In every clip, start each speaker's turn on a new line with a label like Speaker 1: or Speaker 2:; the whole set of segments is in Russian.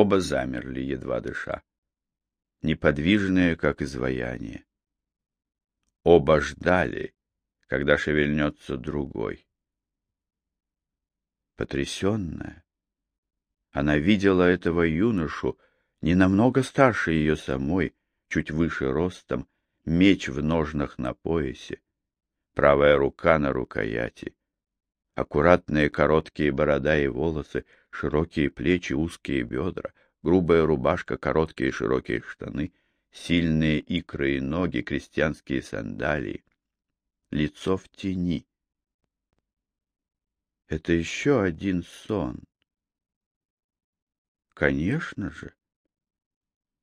Speaker 1: Оба замерли, едва дыша, неподвижные, как изваяние. Оба ждали, когда шевельнется другой. Потрясенная, она видела этого юношу, не намного старше ее самой, чуть выше ростом, меч в ножнах на поясе, правая рука на рукояти, аккуратные короткие борода и волосы, широкие плечи, узкие бедра, грубая рубашка, короткие широкие штаны, сильные икры и ноги, крестьянские сандалии, лицо в тени. Это еще один сон. Конечно же,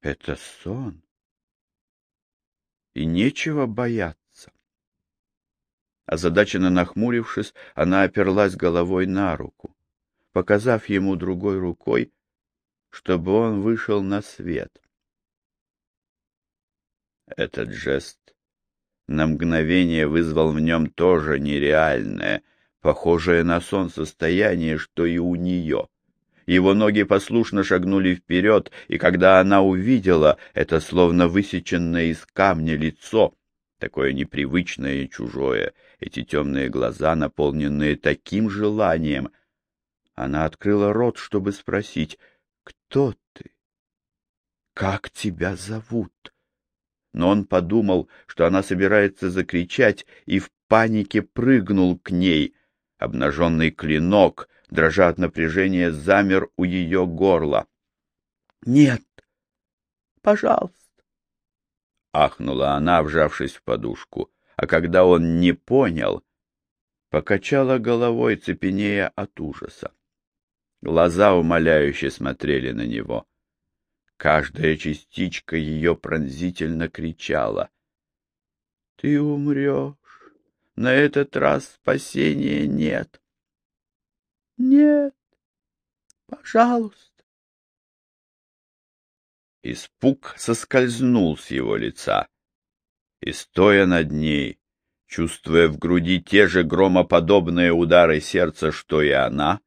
Speaker 1: это сон. И нечего бояться. Озадаченно нахмурившись, она оперлась головой на руку, показав ему другой рукой, чтобы он вышел на свет. Этот жест на мгновение вызвал в нем тоже нереальное, похожее на сон состояние, что и у нее. Его ноги послушно шагнули вперед, и когда она увидела это словно высеченное из камня лицо, такое непривычное и чужое, эти темные глаза, наполненные таким желанием, она открыла рот, чтобы спросить, «Кто ты? Как тебя зовут?» Но он подумал, что она собирается закричать, и в панике прыгнул к ней. Обнаженный клинок — дрожа от напряжения, замер у ее горла. — Нет, пожалуйста! — ахнула она, вжавшись в подушку, а когда он не понял, покачала головой, цепенея от ужаса. Глаза умоляюще смотрели на него. Каждая частичка ее пронзительно кричала. — Ты умрешь. На этот раз спасения нет. Нет, пожалуйста. Испуг соскользнул с его лица, и, стоя над ней, чувствуя в груди те же громоподобные удары сердца, что и она,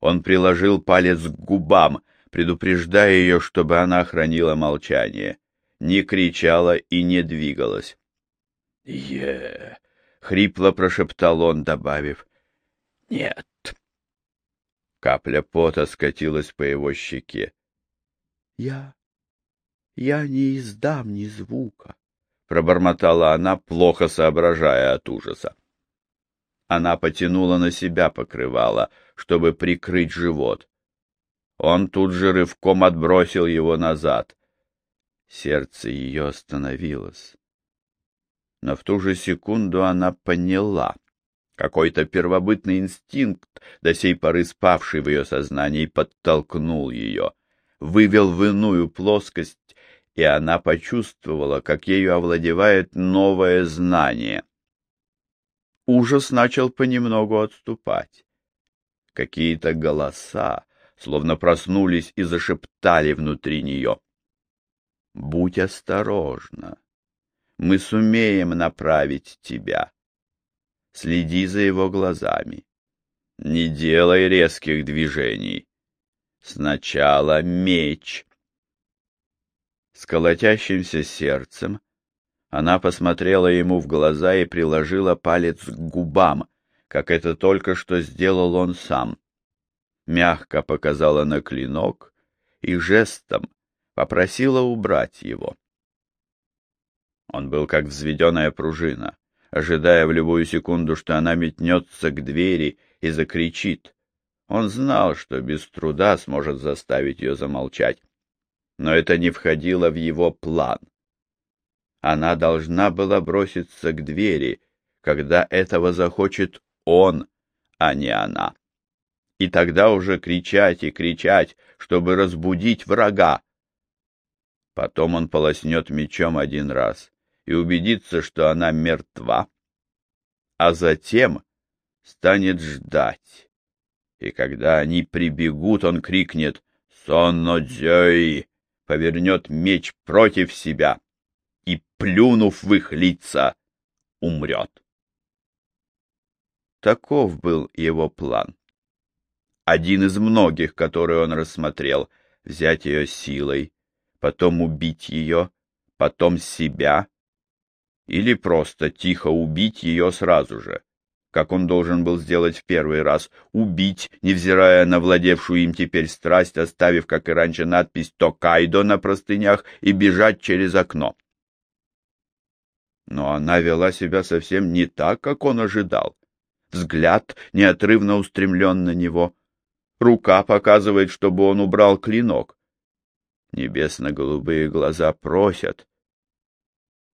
Speaker 1: он приложил палец к губам, предупреждая ее, чтобы она хранила молчание, не кричала и не двигалась. «Е!» — хрипло прошептал он, добавив. «Нет, Капля пота скатилась по его щеке. — Я... я не издам ни звука, — пробормотала она, плохо соображая от ужаса. Она потянула на себя покрывало, чтобы прикрыть живот. Он тут же рывком отбросил его назад. Сердце ее остановилось. Но в ту же секунду она поняла — какой-то первобытный инстинкт, до сей поры спавший в ее сознании, подтолкнул ее, вывел в иную плоскость, и она почувствовала, как ею овладевает новое знание. Ужас начал понемногу отступать. Какие-то голоса, словно проснулись и зашептали внутри нее. «Будь осторожна, мы сумеем направить тебя». Следи за его глазами. Не делай резких движений. Сначала меч. С колотящимся сердцем она посмотрела ему в глаза и приложила палец к губам, как это только что сделал он сам. Мягко показала на клинок и жестом попросила убрать его. Он был как взведенная пружина ожидая в любую секунду, что она метнется к двери и закричит. Он знал, что без труда сможет заставить ее замолчать, но это не входило в его план. Она должна была броситься к двери, когда этого захочет он, а не она. И тогда уже кричать и кричать, чтобы разбудить врага. Потом он полоснет мечом один раз, и убедиться, что она мертва, а затем станет ждать. И когда они прибегут, он крикнет «Сонно-дзёй!», повернет меч против себя и, плюнув в их лица, умрет. Таков был его план. Один из многих, который он рассмотрел, взять ее силой, потом убить ее, потом себя, или просто тихо убить ее сразу же, как он должен был сделать в первый раз, убить, невзирая на владевшую им теперь страсть, оставив, как и раньше, надпись «Токайдо» на простынях и бежать через окно. Но она вела себя совсем не так, как он ожидал. Взгляд неотрывно устремлен на него. Рука показывает, чтобы он убрал клинок. Небесно-голубые глаза просят.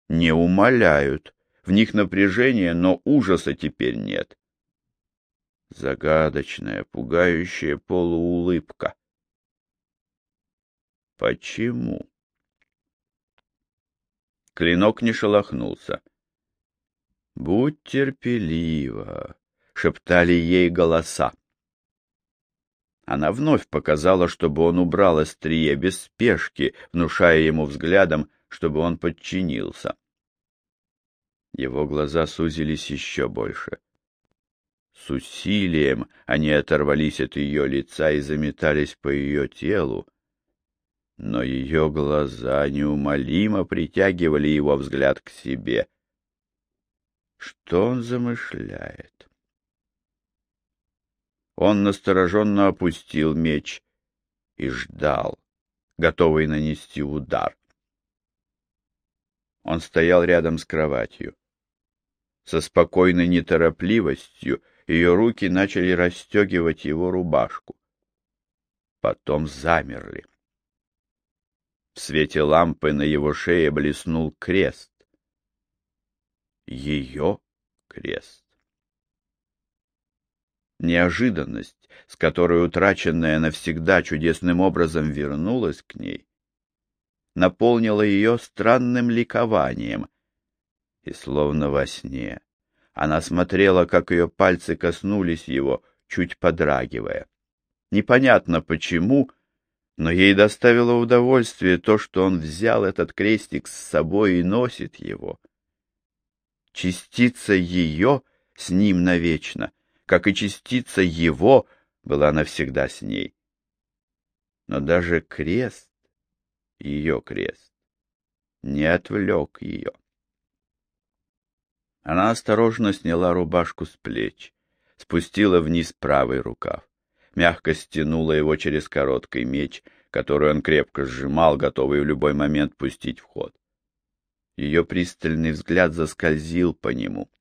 Speaker 1: Не умоляют. В них напряжение, но ужаса теперь нет. Загадочная, пугающая полуулыбка. Почему? Клинок не шелохнулся. «Будь терпелива», — шептали ей голоса. Она вновь показала, чтобы он убрал острие без спешки, внушая ему взглядом, чтобы он подчинился. Его глаза сузились еще больше. С усилием они оторвались от ее лица и заметались по ее телу, но ее глаза неумолимо притягивали его взгляд к себе. Что он замышляет? Он настороженно опустил меч и ждал, готовый нанести удар. Он стоял рядом с кроватью. Со спокойной неторопливостью ее руки начали расстегивать его рубашку. Потом замерли. В свете лампы на его шее блеснул крест. Ее крест. Неожиданность, с которой утраченная навсегда чудесным образом вернулась к ней, наполнила ее странным ликованием, и словно во сне она смотрела, как ее пальцы коснулись его, чуть подрагивая. Непонятно почему, но ей доставило удовольствие то, что он взял этот крестик с собой и носит его. Частица ее с ним навечно — как и частица его, была навсегда с ней. Но даже крест, ее крест, не отвлек ее. Она осторожно сняла рубашку с плеч, спустила вниз правый рукав, мягко стянула его через короткий меч, который он крепко сжимал, готовый в любой момент пустить в ход. Ее пристальный взгляд заскользил по нему.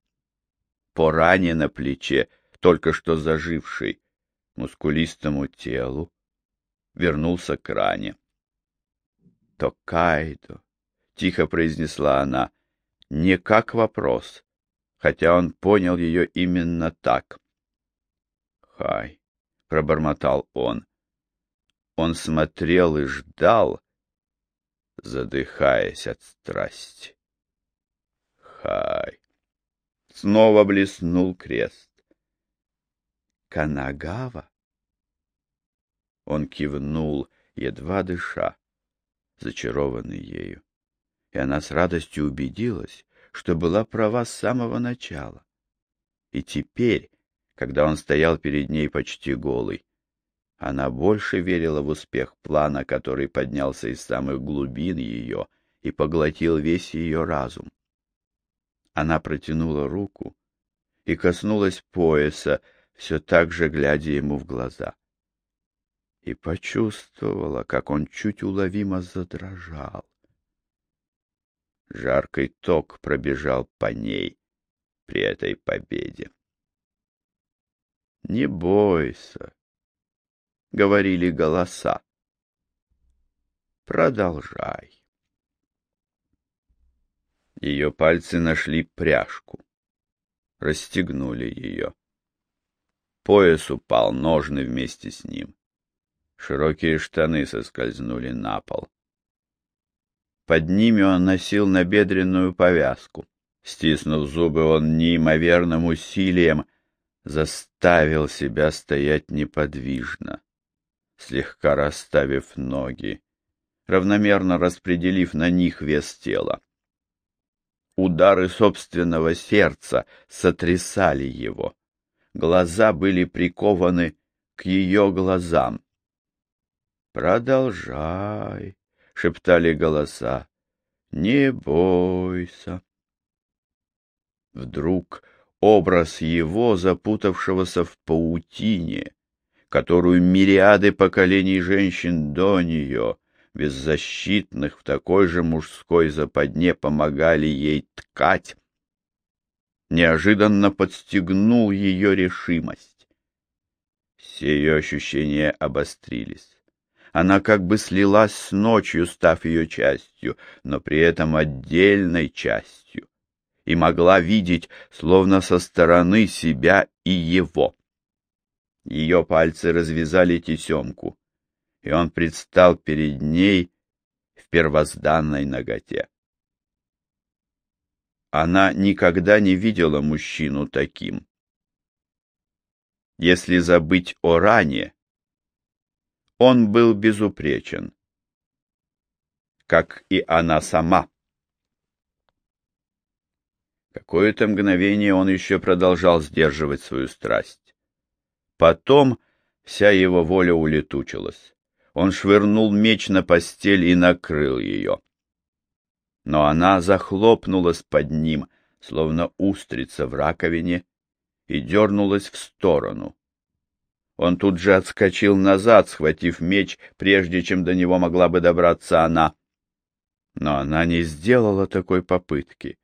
Speaker 1: По ране на плече только что заживший, мускулистому телу, вернулся к ране. «Токайдо», — тихо произнесла она, не как вопрос, хотя он понял ее именно так. «Хай», — пробормотал он. Он смотрел и ждал, задыхаясь от страсти. «Хай». Снова блеснул крест. Канагава? Он кивнул, едва дыша, зачарованный ею, и она с радостью убедилась, что была права с самого начала. И теперь, когда он стоял перед ней почти голый, она больше верила в успех плана, который поднялся из самых глубин ее и поглотил весь ее разум. Она протянула руку и коснулась пояса, все так же глядя ему в глаза. И почувствовала, как он чуть уловимо задрожал. Жаркий ток пробежал по ней при этой победе. «Не бойся», — говорили голоса. «Продолжай». Ее пальцы нашли пряжку, расстегнули ее. Пояс упал, ножны вместе с ним. Широкие штаны соскользнули на пол. Под ними он носил набедренную повязку. Стиснув зубы, он неимоверным усилием заставил себя стоять неподвижно, слегка расставив ноги, равномерно распределив на них вес тела. Удары собственного сердца сотрясали его глаза были прикованы к ее глазам. Продолжай, шептали голоса. Не бойся. Вдруг образ его, запутавшегося в паутине, которую мириады поколений женщин до нее, беззащитных в такой же мужской западне, помогали ей ткать, неожиданно подстегнул ее решимость. Все ее ощущения обострились. Она как бы слилась с ночью, став ее частью, но при этом отдельной частью, и могла видеть, словно со стороны себя и его. Ее пальцы развязали тесемку, и он предстал перед ней в первозданной ноготе. Она никогда не видела мужчину таким. Если забыть о ране, он был безупречен, как и она сама. Какое-то мгновение он еще продолжал сдерживать свою страсть. Потом вся его воля улетучилась. Он швырнул меч на постель и накрыл ее но она захлопнулась под ним, словно устрица в раковине, и дернулась в сторону. Он тут же отскочил назад, схватив меч, прежде чем до него могла бы добраться она. Но она не сделала такой попытки,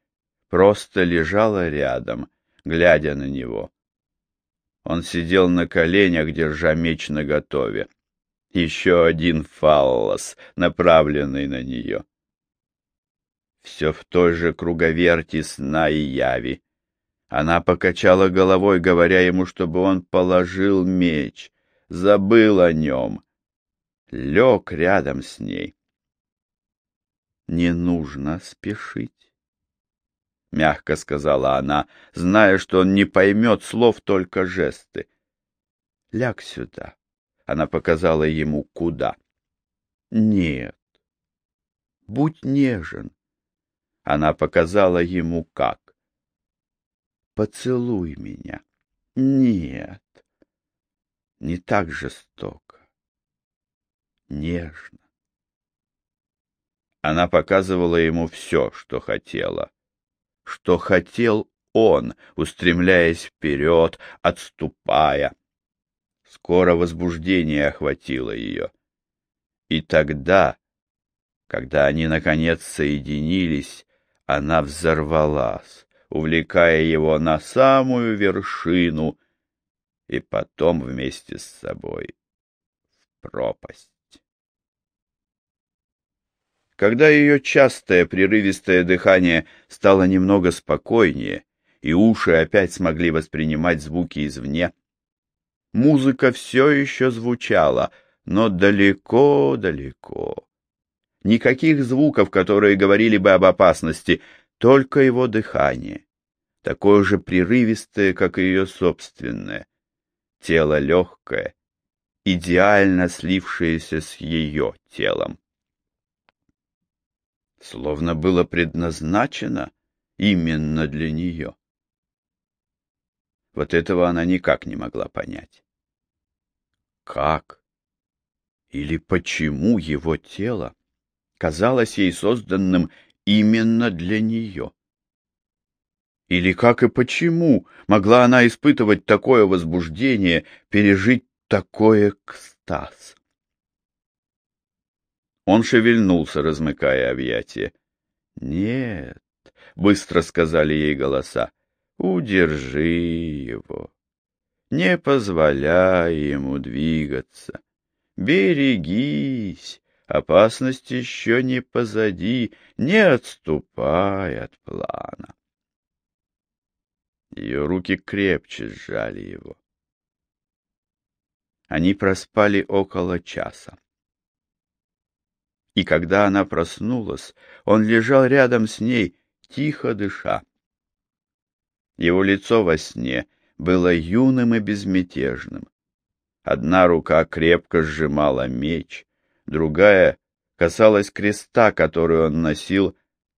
Speaker 1: просто лежала рядом, глядя на него. Он сидел на коленях, держа меч наготове. Еще один фаллос, направленный на нее все в той же круговерти сна и яви. Она покачала головой, говоря ему, чтобы он положил меч, забыл о нем, лег рядом с ней. «Не нужно спешить», — мягко сказала она, зная, что он не поймет слов, только жесты. «Ляг сюда», — она показала ему куда. «Нет, будь нежен, она показала ему как. «Поцелуй меня». «Нет, не так жестоко, нежно». Она показывала ему все, что хотела, что хотел он, устремляясь вперед, отступая. Скоро возбуждение охватило ее. И тогда, когда они, наконец, соединились, она взорвалась, увлекая его на самую вершину и потом вместе с собой в пропасть. Когда ее частое прерывистое дыхание стало немного спокойнее, и уши опять смогли воспринимать звуки извне, музыка все еще звучала, но далеко-далеко. Никаких звуков, которые говорили бы об опасности, только его дыхание, такое же прерывистое, как и ее собственное. Тело легкое, идеально слившееся с ее телом. Словно было предназначено именно для нее. Вот этого она никак не могла понять. Как или почему его тело казалось ей созданным именно для нее. Или как и почему могла она испытывать такое возбуждение, пережить такой экстаз? Он шевельнулся, размыкая объятия. «Нет», — быстро сказали ей голоса, — «удержи его, не позволяй ему двигаться, берегись, Опасность еще не позади, не отступай от плана. Ее руки крепче сжали его. Они проспали около часа. И когда она проснулась, он лежал рядом с ней, тихо дыша. Его лицо во сне было юным и безмятежным. Одна рука крепко сжимала меч, другая касалась креста, который он носил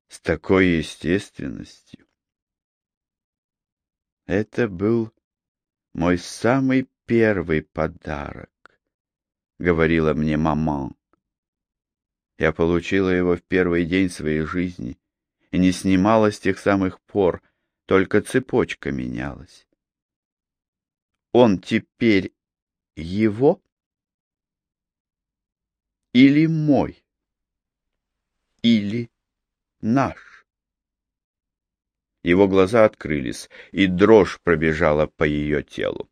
Speaker 1: с такой естественностью. Это был мой самый первый подарок, — говорила мне мама. Я получила его в первый день своей жизни и не снимала с тех самых пор, только цепочка менялась. Он теперь его или мой, или наш? Его глаза открылись, и дрожь пробежала по ее телу.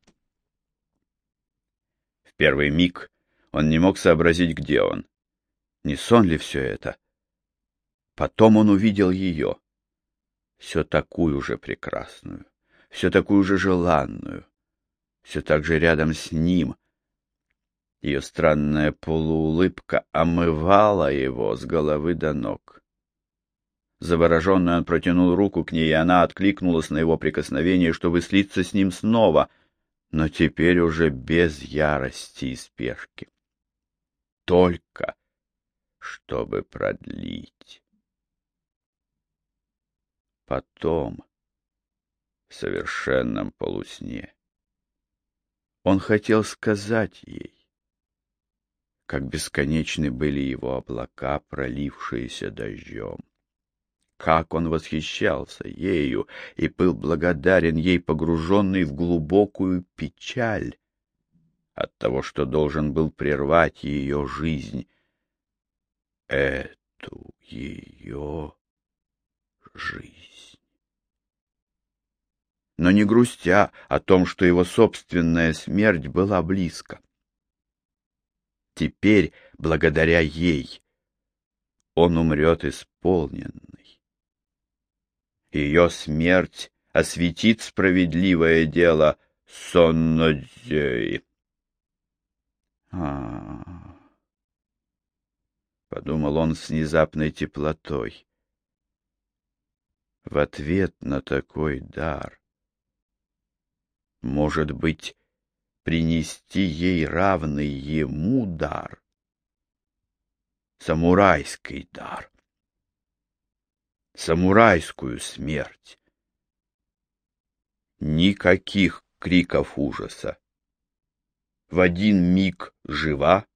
Speaker 1: В первый миг он не мог сообразить, где он. Не сон ли все это? Потом он увидел ее, все такую же прекрасную, все такую же желанную, все так же рядом с ним. Ее странная полуулыбка омывала его с головы до ног. Завороженный он протянул руку к ней, и она откликнулась на его прикосновение, чтобы слиться с ним снова, но теперь уже без ярости и спешки. Только чтобы продлить. Потом, в совершенном полусне, он хотел сказать ей, как бесконечны были его облака, пролившиеся дождем. Как он восхищался ею и был благодарен ей, погруженный в глубокую печаль от того, что должен был прервать ее жизнь, эту ее жизнь но не грустя о том, что его собственная смерть была близко. Теперь, благодаря ей, он умрет исполненный. Ее смерть осветит справедливое дело Соннодзёи. А, -а, а подумал он с внезапной теплотой. В ответ на такой дар может быть, принести ей равный ему дар. Самурайский дар. Самурайскую смерть. Никаких криков ужаса. В один миг жива,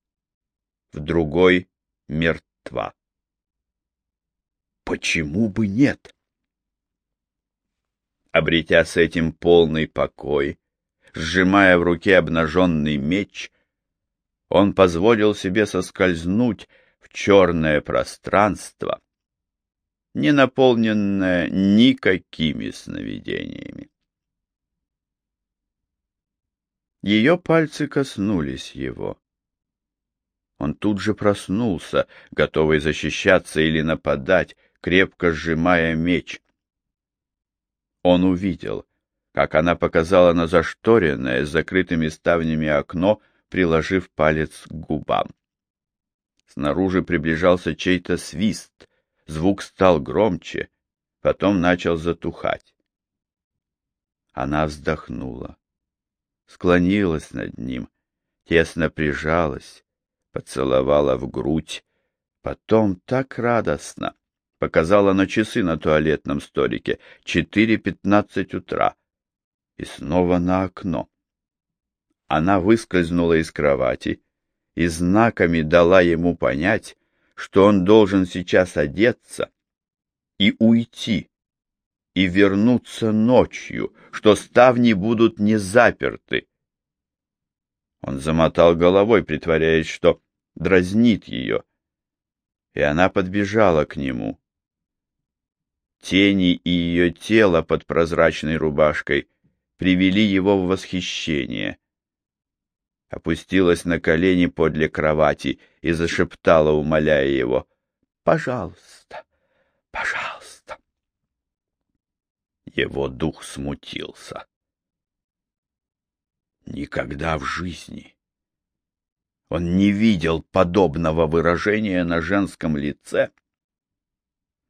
Speaker 1: в другой мертва. Почему бы нет? Обретя с этим полный покой, сжимая в руке обнаженный меч, он позволил себе соскользнуть в черное пространство, не наполненное никакими сновидениями. Ее пальцы коснулись его. Он тут же проснулся, готовый защищаться или нападать, крепко сжимая меч он увидел, как она показала на зашторенное с закрытыми ставнями окно, приложив палец к губам. Снаружи приближался чей-то свист, звук стал громче, потом начал затухать. Она вздохнула, склонилась над ним, тесно прижалась, поцеловала в грудь, потом так радостно, показала на часы на туалетном столике. Четыре пятнадцать утра. И снова на окно. Она выскользнула из кровати и знаками дала ему понять, что он должен сейчас одеться и уйти, и вернуться ночью, что ставни будут не заперты. Он замотал головой, притворяясь, что дразнит ее, и она подбежала к нему Тени и ее тело под прозрачной рубашкой привели его в восхищение. Опустилась на колени подле кровати и зашептала, умоляя его, «Пожалуйста, пожалуйста». Его дух смутился. Никогда в жизни он не видел подобного выражения на женском лице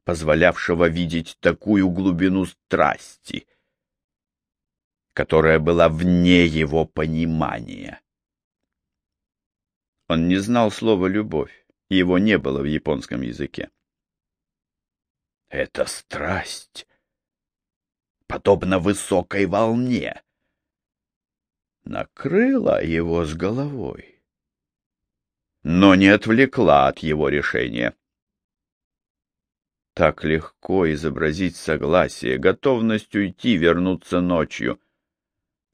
Speaker 1: позволявшего видеть такую глубину страсти, которая была вне его понимания. Он не знал слова «любовь», его не было в японском языке. Это страсть, подобно высокой волне, накрыла его с головой. но не отвлекла от его решения. Так легко изобразить согласие, готовность уйти, вернуться ночью.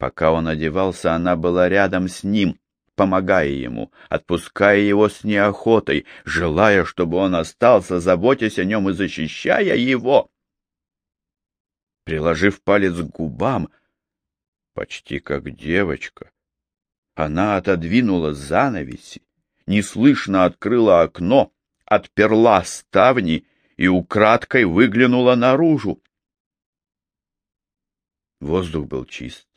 Speaker 1: Пока он одевался, она была рядом с ним, помогая ему, отпуская его с неохотой, желая, чтобы он остался, заботясь о нем и защищая его. Приложив палец к губам, почти как девочка, она отодвинула занавеси, неслышно открыла окно, отперла ставни и украдкой выглянула наружу. Воздух был чист.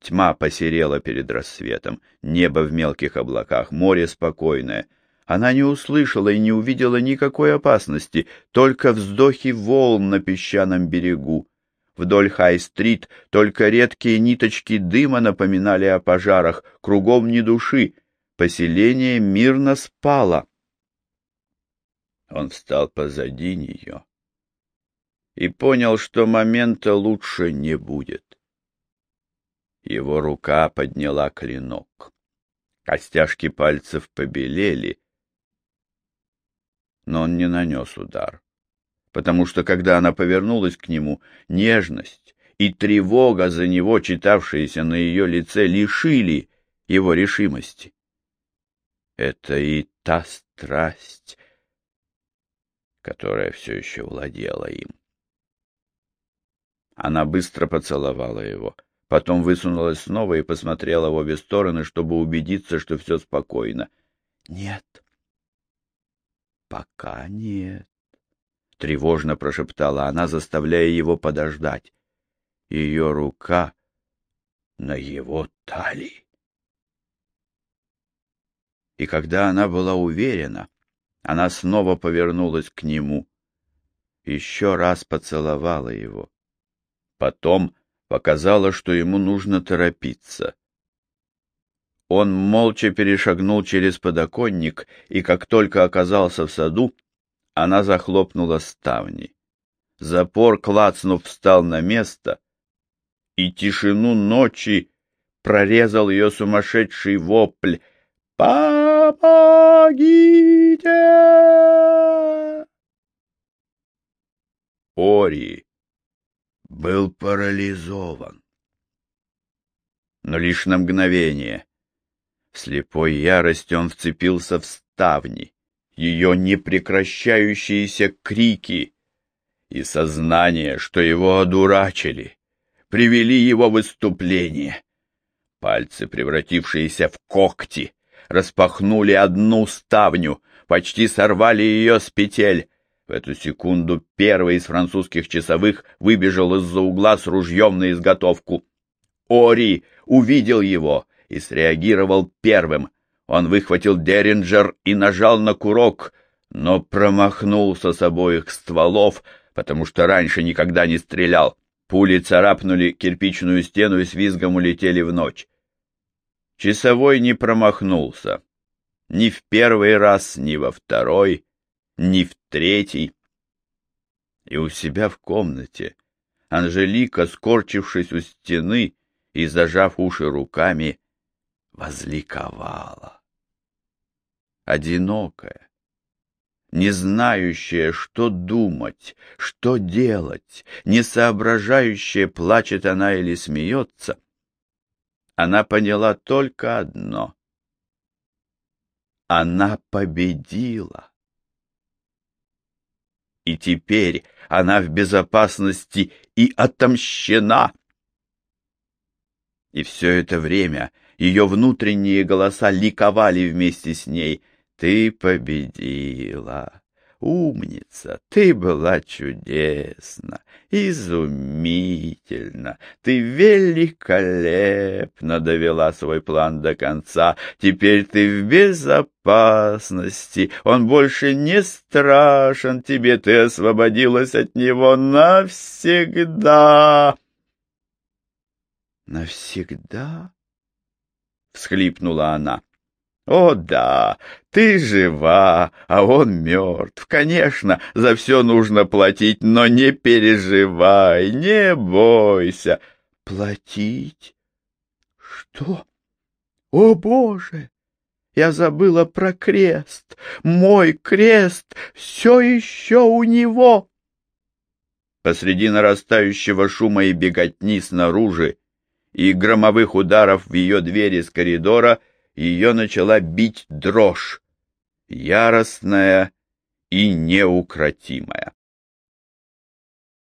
Speaker 1: Тьма посерела перед рассветом, небо в мелких облаках, море спокойное. Она не услышала и не увидела никакой опасности, только вздохи волн на песчаном берегу. Вдоль Хай-стрит только редкие ниточки дыма напоминали о пожарах, кругом ни души. Поселение мирно спало. Он встал позади нее и понял, что момента лучше не будет. Его рука подняла клинок. Костяшки пальцев побелели, но он не нанес удар, потому что, когда она повернулась к нему, нежность и тревога за него, читавшиеся на ее лице, лишили его решимости. Это и та страсть, которая все еще владела им. Она быстро поцеловала его, потом высунулась снова и посмотрела в обе стороны, чтобы убедиться, что все спокойно. — Нет. — Пока нет, — тревожно прошептала она, заставляя его подождать. Ее рука на его талии. И когда она была уверена, она снова повернулась к нему, еще раз поцеловала его. Потом показала, что ему нужно торопиться. Он молча перешагнул через подоконник, и как только оказался в саду, она захлопнула ставни. Запор, клацнув, встал на место, и тишину ночи прорезал ее сумасшедший вопль «Помогите!» Ори был парализован. Но лишь на мгновение. Слепой ярости он вцепился в ставни, ее непрекращающиеся крики и сознание, что его одурачили, привели его в выступление. Пальцы, превратившиеся в когти, распахнули одну ставню, почти сорвали ее с петель. В эту секунду первый из французских часовых выбежал из-за угла с ружьем на изготовку. Ори увидел его и среагировал первым. Он выхватил Деринджер и нажал на курок, но промахнулся с обоих стволов, потому что раньше никогда не стрелял. Пули царапнули кирпичную стену и с визгом улетели в ночь. Часовой не промахнулся. Ни в первый раз, ни во второй, ни в третий. И у себя в комнате Анжелика, скорчившись у стены и зажав уши руками, возликовала. Одинокая, не знающая, что думать, что делать, не соображающая, плачет она или смеется — она поняла только одно. Она победила. И теперь она в безопасности и отомщена. И все это время ее внутренние голоса ликовали вместе с ней. «Ты победила! Умница! Ты была чудесна! изумительно, ты великолепно довела свой план до конца, теперь ты в безопасности, он больше не страшен тебе, ты освободилась от него навсегда. Навсегда? — всхлипнула она. О да, ты жива, а он мертв. Конечно, за все нужно платить, но не переживай, не бойся. Платить? Что? О, Боже!
Speaker 2: Я забыла про крест. Мой крест все еще у него.
Speaker 1: Посреди нарастающего шума и беготни снаружи и громовых ударов в ее двери с коридора ее начала бить дрожь, яростная и неукротимая.